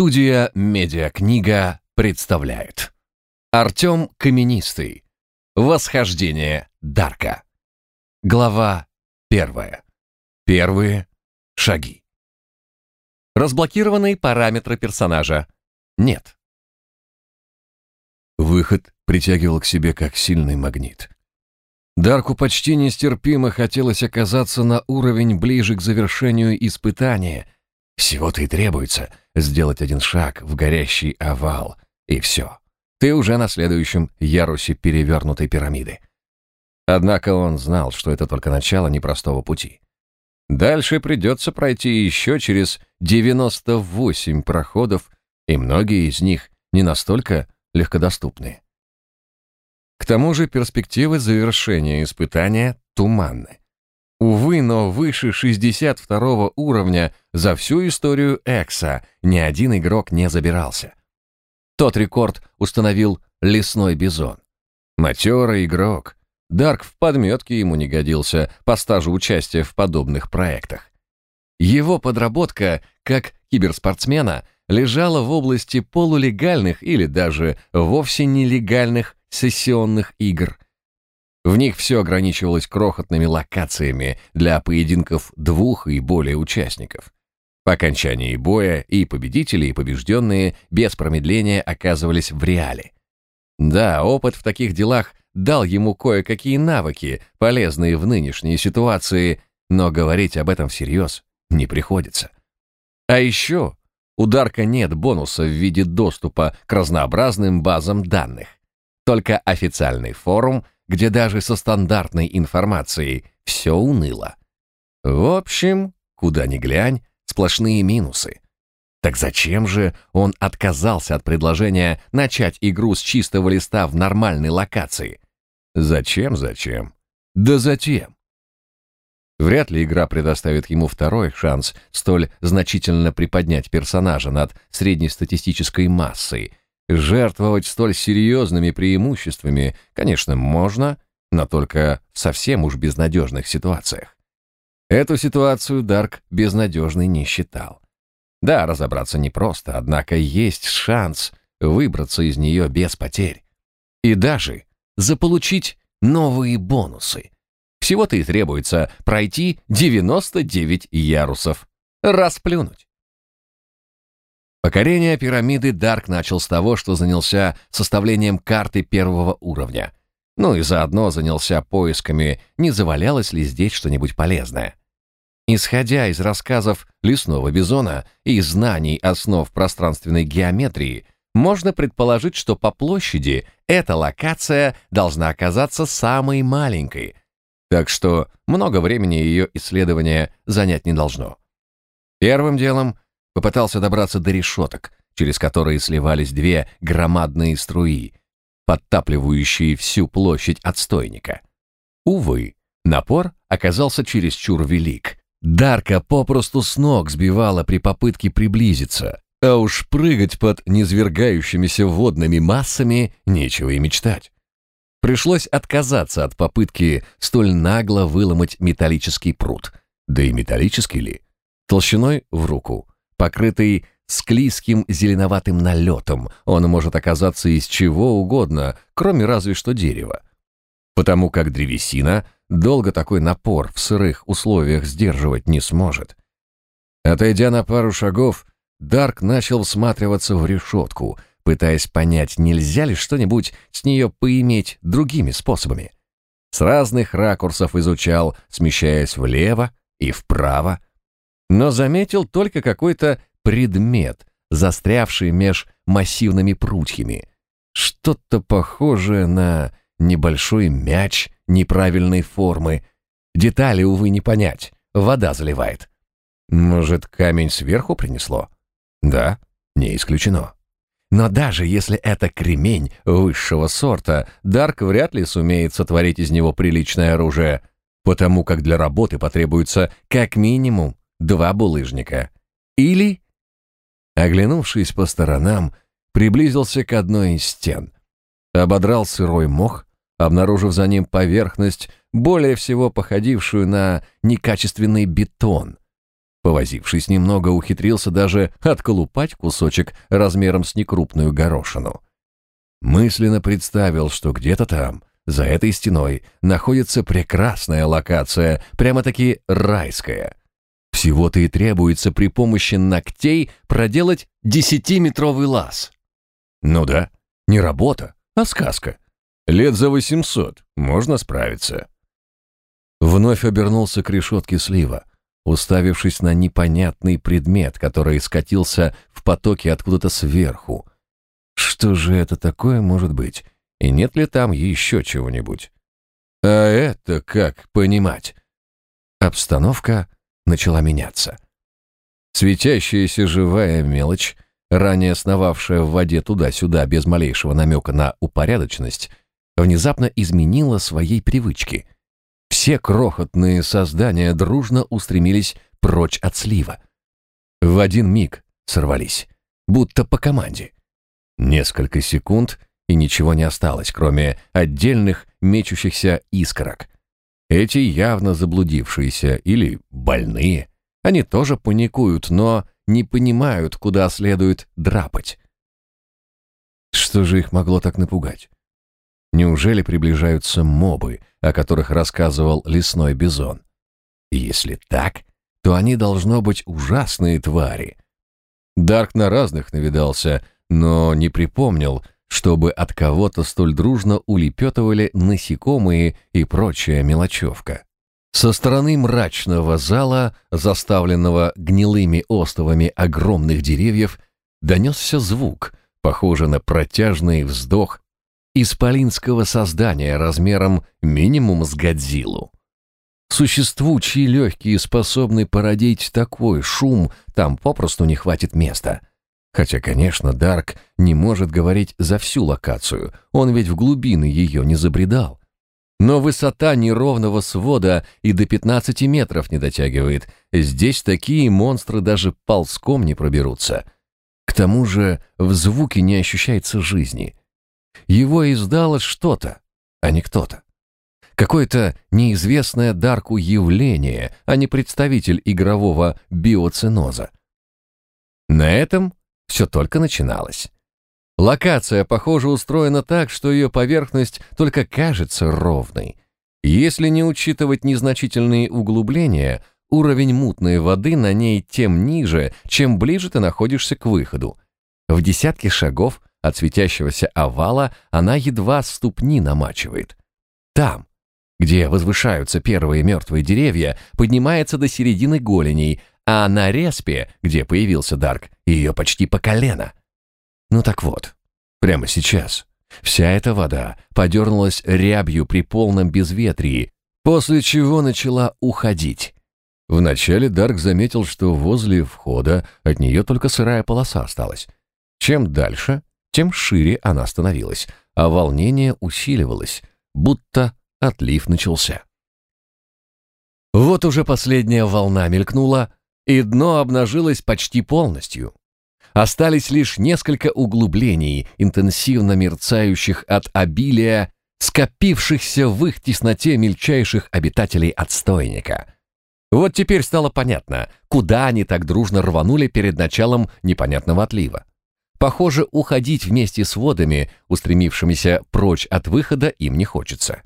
Студия «Медиакнига» представляет. Артем Каменистый. Восхождение Дарка Глава первая. Первые шаги. Разблокированные параметры персонажа. Нет. Выход притягивал к себе как сильный магнит. Дарку почти нестерпимо хотелось оказаться на уровень ближе к завершению испытания. Всего-то и требуется сделать один шаг в горящий овал, и все. Ты уже на следующем ярусе перевернутой пирамиды. Однако он знал, что это только начало непростого пути. Дальше придется пройти еще через 98 проходов, и многие из них не настолько легкодоступны. К тому же перспективы завершения испытания туманны. Увы, но выше 62 уровня за всю историю Экса ни один игрок не забирался. Тот рекорд установил лесной бизон. Матерый игрок. Дарк в подметке ему не годился по стажу участия в подобных проектах. Его подработка, как киберспортсмена, лежала в области полулегальных или даже вовсе нелегальных сессионных игр. В них все ограничивалось крохотными локациями для поединков двух и более участников. По окончании боя и победители, и побежденные без промедления оказывались в реале. Да, опыт в таких делах дал ему кое-какие навыки, полезные в нынешней ситуации, но говорить об этом всерьез не приходится. А еще у Дарка нет бонуса в виде доступа к разнообразным базам данных только официальный форум, где даже со стандартной информацией все уныло. В общем, куда ни глянь, сплошные минусы. Так зачем же он отказался от предложения начать игру с чистого листа в нормальной локации? Зачем, зачем? Да затем. Вряд ли игра предоставит ему второй шанс столь значительно приподнять персонажа над среднестатистической массой, Жертвовать столь серьезными преимуществами, конечно, можно, но только в совсем уж безнадежных ситуациях. Эту ситуацию Дарк безнадежной не считал. Да, разобраться непросто, однако есть шанс выбраться из нее без потерь. И даже заполучить новые бонусы. Всего-то и требуется пройти 99 ярусов. Расплюнуть. Покорение пирамиды Дарк начал с того, что занялся составлением карты первого уровня. Ну и заодно занялся поисками, не завалялось ли здесь что-нибудь полезное. Исходя из рассказов лесного бизона и знаний основ пространственной геометрии, можно предположить, что по площади эта локация должна оказаться самой маленькой, так что много времени ее исследования занять не должно. Первым делом Попытался добраться до решеток, через которые сливались две громадные струи, подтапливающие всю площадь отстойника. Увы, напор оказался чересчур велик. Дарка попросту с ног сбивала при попытке приблизиться, а уж прыгать под низвергающимися водными массами нечего и мечтать. Пришлось отказаться от попытки столь нагло выломать металлический пруд. Да и металлический ли? Толщиной в руку покрытый склизким зеленоватым налетом. Он может оказаться из чего угодно, кроме разве что дерева. Потому как древесина долго такой напор в сырых условиях сдерживать не сможет. Отойдя на пару шагов, Дарк начал всматриваться в решетку, пытаясь понять, нельзя ли что-нибудь с нее поиметь другими способами. С разных ракурсов изучал, смещаясь влево и вправо, но заметил только какой-то предмет, застрявший меж массивными прутьями. Что-то похожее на небольшой мяч неправильной формы. Детали, увы, не понять. Вода заливает. Может, камень сверху принесло? Да, не исключено. Но даже если это кремень высшего сорта, Дарк вряд ли сумеет сотворить из него приличное оружие, потому как для работы потребуется как минимум два булыжника. Или, оглянувшись по сторонам, приблизился к одной из стен, ободрал сырой мох, обнаружив за ним поверхность, более всего походившую на некачественный бетон. Повозившись немного, ухитрился даже отколупать кусочек размером с некрупную горошину. Мысленно представил, что где-то там, за этой стеной, находится прекрасная локация, прямо-таки райская. Всего-то и требуется при помощи ногтей проделать десятиметровый лаз. Ну да, не работа, а сказка. Лет за восемьсот можно справиться. Вновь обернулся к решетке слива, уставившись на непонятный предмет, который скатился в потоке откуда-то сверху. Что же это такое может быть? И нет ли там еще чего-нибудь? А это как понимать? Обстановка начала меняться. Светящаяся живая мелочь, ранее сновавшая в воде туда-сюда без малейшего намека на упорядоченность, внезапно изменила своей привычки. Все крохотные создания дружно устремились прочь от слива. В один миг сорвались, будто по команде. Несколько секунд, и ничего не осталось, кроме отдельных мечущихся искорок. Эти явно заблудившиеся или больные. Они тоже паникуют, но не понимают, куда следует драпать. Что же их могло так напугать? Неужели приближаются мобы, о которых рассказывал лесной бизон? Если так, то они должно быть ужасные твари. Дарк на разных навидался, но не припомнил, чтобы от кого-то столь дружно улепетывали насекомые и прочая мелочевка. Со стороны мрачного зала, заставленного гнилыми остовами огромных деревьев, донесся звук, похожий на протяжный вздох исполинского создания размером минимум с Годзиллу. Существу, чьи легкие способны породить такой шум, там попросту не хватит места. Хотя, конечно, Дарк не может говорить за всю локацию, он ведь в глубины ее не забредал. Но высота неровного свода и до 15 метров не дотягивает. Здесь такие монстры даже ползком не проберутся. К тому же в звуке не ощущается жизни. Его издало что-то, а не кто-то. Какое-то неизвестное Дарку явление, а не представитель игрового биоциноза. На этом все только начиналось. Локация, похоже, устроена так, что ее поверхность только кажется ровной. Если не учитывать незначительные углубления, уровень мутной воды на ней тем ниже, чем ближе ты находишься к выходу. В десятке шагов от светящегося овала она едва ступни намачивает. Там, где возвышаются первые мертвые деревья, поднимается до середины голеней, а на респе, где появился Дарк, ее почти по колено. Ну так вот, прямо сейчас вся эта вода подернулась рябью при полном безветрии, после чего начала уходить. Вначале Дарк заметил, что возле входа от нее только сырая полоса осталась. Чем дальше, тем шире она становилась, а волнение усиливалось, будто отлив начался. Вот уже последняя волна мелькнула, и дно обнажилось почти полностью. Остались лишь несколько углублений, интенсивно мерцающих от обилия, скопившихся в их тесноте мельчайших обитателей отстойника. Вот теперь стало понятно, куда они так дружно рванули перед началом непонятного отлива. Похоже, уходить вместе с водами, устремившимися прочь от выхода, им не хочется.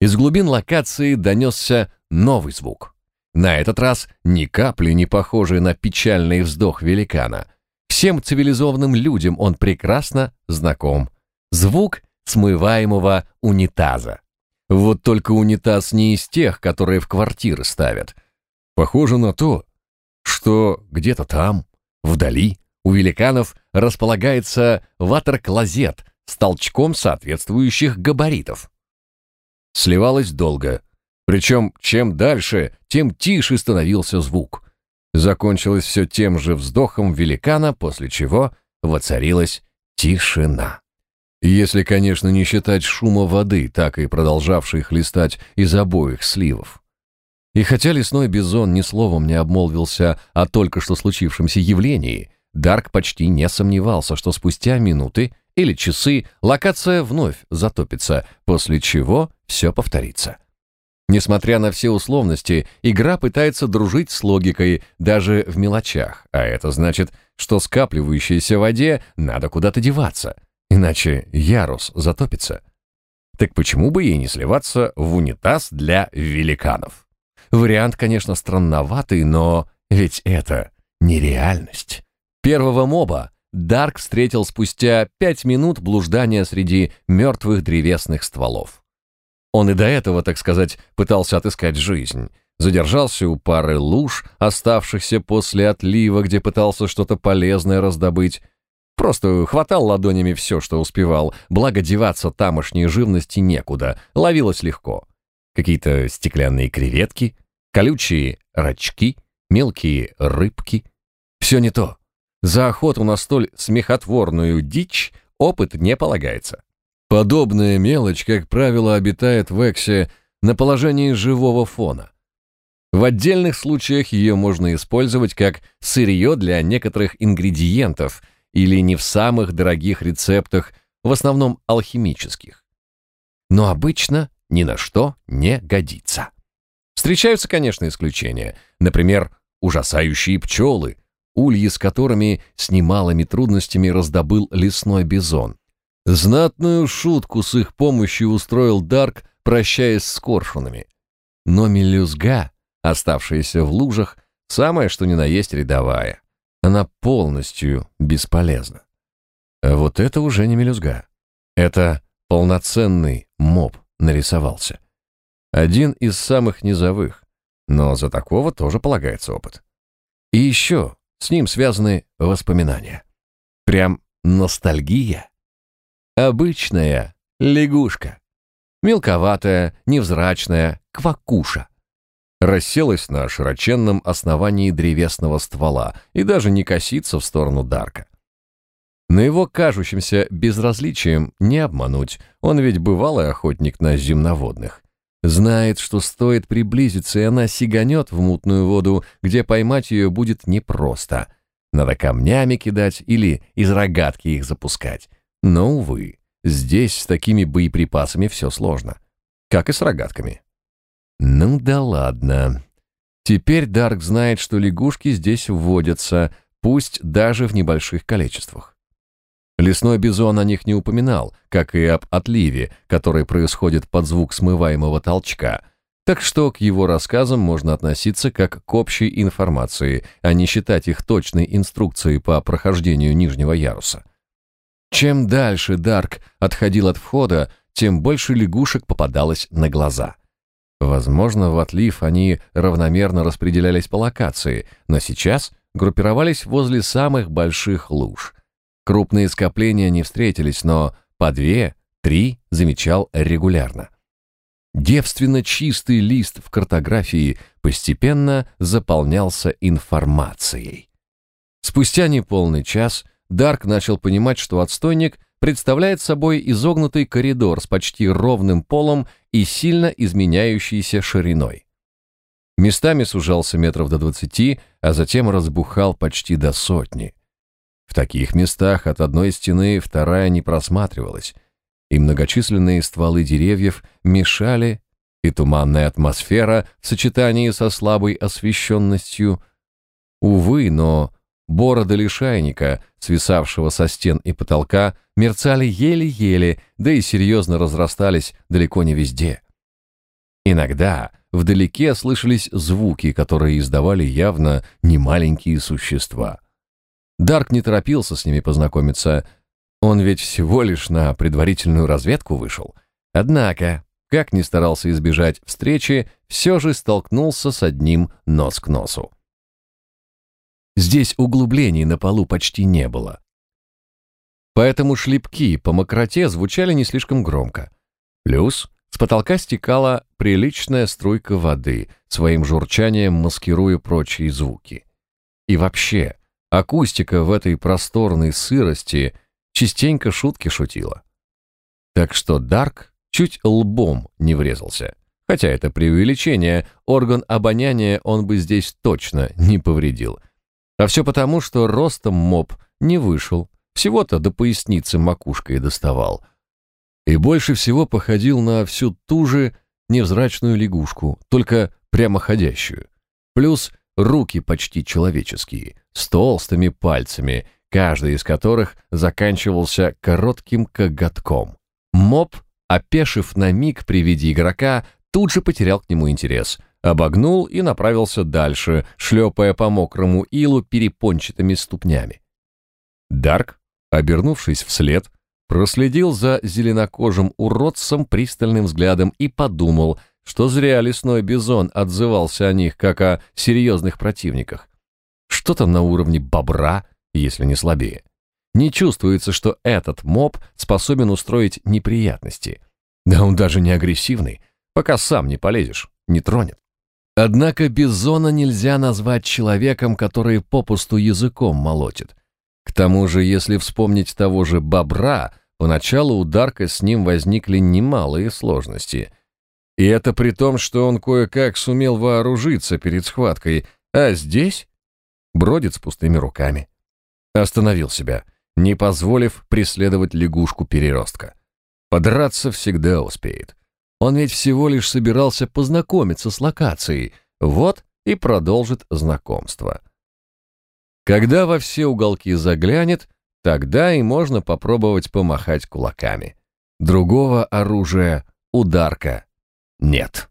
Из глубин локации донесся новый звук. На этот раз ни капли не похожий на печальный вздох великана. Всем цивилизованным людям он прекрасно знаком. Звук смываемого унитаза. Вот только унитаз не из тех, которые в квартиры ставят. Похоже на то, что где-то там, вдали, у великанов располагается ватер-клозет с толчком соответствующих габаритов. Сливалось долго, причем чем дальше, тем тише становился звук. Закончилось все тем же вздохом великана, после чего воцарилась тишина. Если, конечно, не считать шума воды, так и продолжавшей хлестать из обоих сливов. И хотя лесной бизон ни словом не обмолвился о только что случившемся явлении, Дарк почти не сомневался, что спустя минуты или часы локация вновь затопится, после чего все повторится. Несмотря на все условности, игра пытается дружить с логикой даже в мелочах, а это значит, что скапливающейся воде надо куда-то деваться, иначе ярус затопится. Так почему бы ей не сливаться в унитаз для великанов? Вариант, конечно, странноватый, но ведь это нереальность. Первого моба Дарк встретил спустя пять минут блуждания среди мертвых древесных стволов. Он и до этого, так сказать, пытался отыскать жизнь. Задержался у пары луж, оставшихся после отлива, где пытался что-то полезное раздобыть. Просто хватал ладонями все, что успевал, благо деваться тамошней живности некуда, ловилось легко. Какие-то стеклянные креветки, колючие рачки, мелкие рыбки. Все не то. За охоту на столь смехотворную дичь опыт не полагается. Подобная мелочь, как правило, обитает в Эксе на положении живого фона. В отдельных случаях ее можно использовать как сырье для некоторых ингредиентов или не в самых дорогих рецептах, в основном алхимических. Но обычно ни на что не годится. Встречаются, конечно, исключения. Например, ужасающие пчелы, ульи с которыми с немалыми трудностями раздобыл лесной бизон. Знатную шутку с их помощью устроил Дарк, прощаясь с коршунами. Но мелюзга, оставшаяся в лужах, самое что ни на есть рядовая. Она полностью бесполезна. А вот это уже не мелюзга. Это полноценный моб нарисовался. Один из самых низовых, но за такого тоже полагается опыт. И еще с ним связаны воспоминания. Прям ностальгия. Обычная лягушка. Мелковатая, невзрачная, квакуша. Расселась на широченном основании древесного ствола и даже не косится в сторону Дарка. На его кажущимся безразличием не обмануть, он ведь бывалый охотник на земноводных. Знает, что стоит приблизиться, и она сиганет в мутную воду, где поймать ее будет непросто. Надо камнями кидать или из рогатки их запускать. Но, увы, здесь с такими боеприпасами все сложно. Как и с рогатками. Ну да ладно. Теперь Дарк знает, что лягушки здесь вводятся, пусть даже в небольших количествах. Лесной бизон о них не упоминал, как и об отливе, который происходит под звук смываемого толчка, так что к его рассказам можно относиться как к общей информации, а не считать их точной инструкцией по прохождению нижнего яруса. Чем дальше Дарк отходил от входа, тем больше лягушек попадалось на глаза. Возможно, в отлив они равномерно распределялись по локации, но сейчас группировались возле самых больших луж. Крупные скопления не встретились, но по две, три замечал регулярно. Девственно чистый лист в картографии постепенно заполнялся информацией. Спустя неполный час – Дарк начал понимать, что отстойник представляет собой изогнутый коридор с почти ровным полом и сильно изменяющейся шириной. Местами сужался метров до двадцати, а затем разбухал почти до сотни. В таких местах от одной стены вторая не просматривалась, и многочисленные стволы деревьев мешали, и туманная атмосфера в сочетании со слабой освещенностью. Увы, но Бороды лишайника, свисавшего со стен и потолка, мерцали еле-еле, да и серьезно разрастались далеко не везде. Иногда вдалеке слышались звуки, которые издавали явно немаленькие существа. Дарк не торопился с ними познакомиться, он ведь всего лишь на предварительную разведку вышел. Однако, как ни старался избежать встречи, все же столкнулся с одним нос к носу. Здесь углублений на полу почти не было. Поэтому шлепки по мокроте звучали не слишком громко. Плюс с потолка стекала приличная струйка воды, своим журчанием маскируя прочие звуки. И вообще, акустика в этой просторной сырости частенько шутки шутила. Так что Дарк чуть лбом не врезался. Хотя это преувеличение, орган обоняния он бы здесь точно не повредил. А все потому, что ростом моб не вышел, всего-то до поясницы макушкой доставал. И больше всего походил на всю ту же невзрачную лягушку, только прямоходящую. Плюс руки почти человеческие, с толстыми пальцами, каждый из которых заканчивался коротким коготком. Моб, опешив на миг при виде игрока, тут же потерял к нему интерес, обогнул и направился дальше, шлепая по мокрому илу перепончатыми ступнями. Дарк, обернувшись вслед, проследил за зеленокожим уродцем пристальным взглядом и подумал, что зря лесной бизон отзывался о них как о серьезных противниках. Что-то на уровне бобра, если не слабее. Не чувствуется, что этот моб способен устроить неприятности. Да он даже не агрессивный, пока сам не полезешь, не тронет. Однако бизона нельзя назвать человеком, который попусту языком молотит. К тому же, если вспомнить того же бобра, поначалу у Дарка с ним возникли немалые сложности. И это при том, что он кое-как сумел вооружиться перед схваткой, а здесь бродит с пустыми руками. Остановил себя, не позволив преследовать лягушку-переростка. Подраться всегда успеет. Он ведь всего лишь собирался познакомиться с локацией, вот и продолжит знакомство. Когда во все уголки заглянет, тогда и можно попробовать помахать кулаками. Другого оружия ударка нет.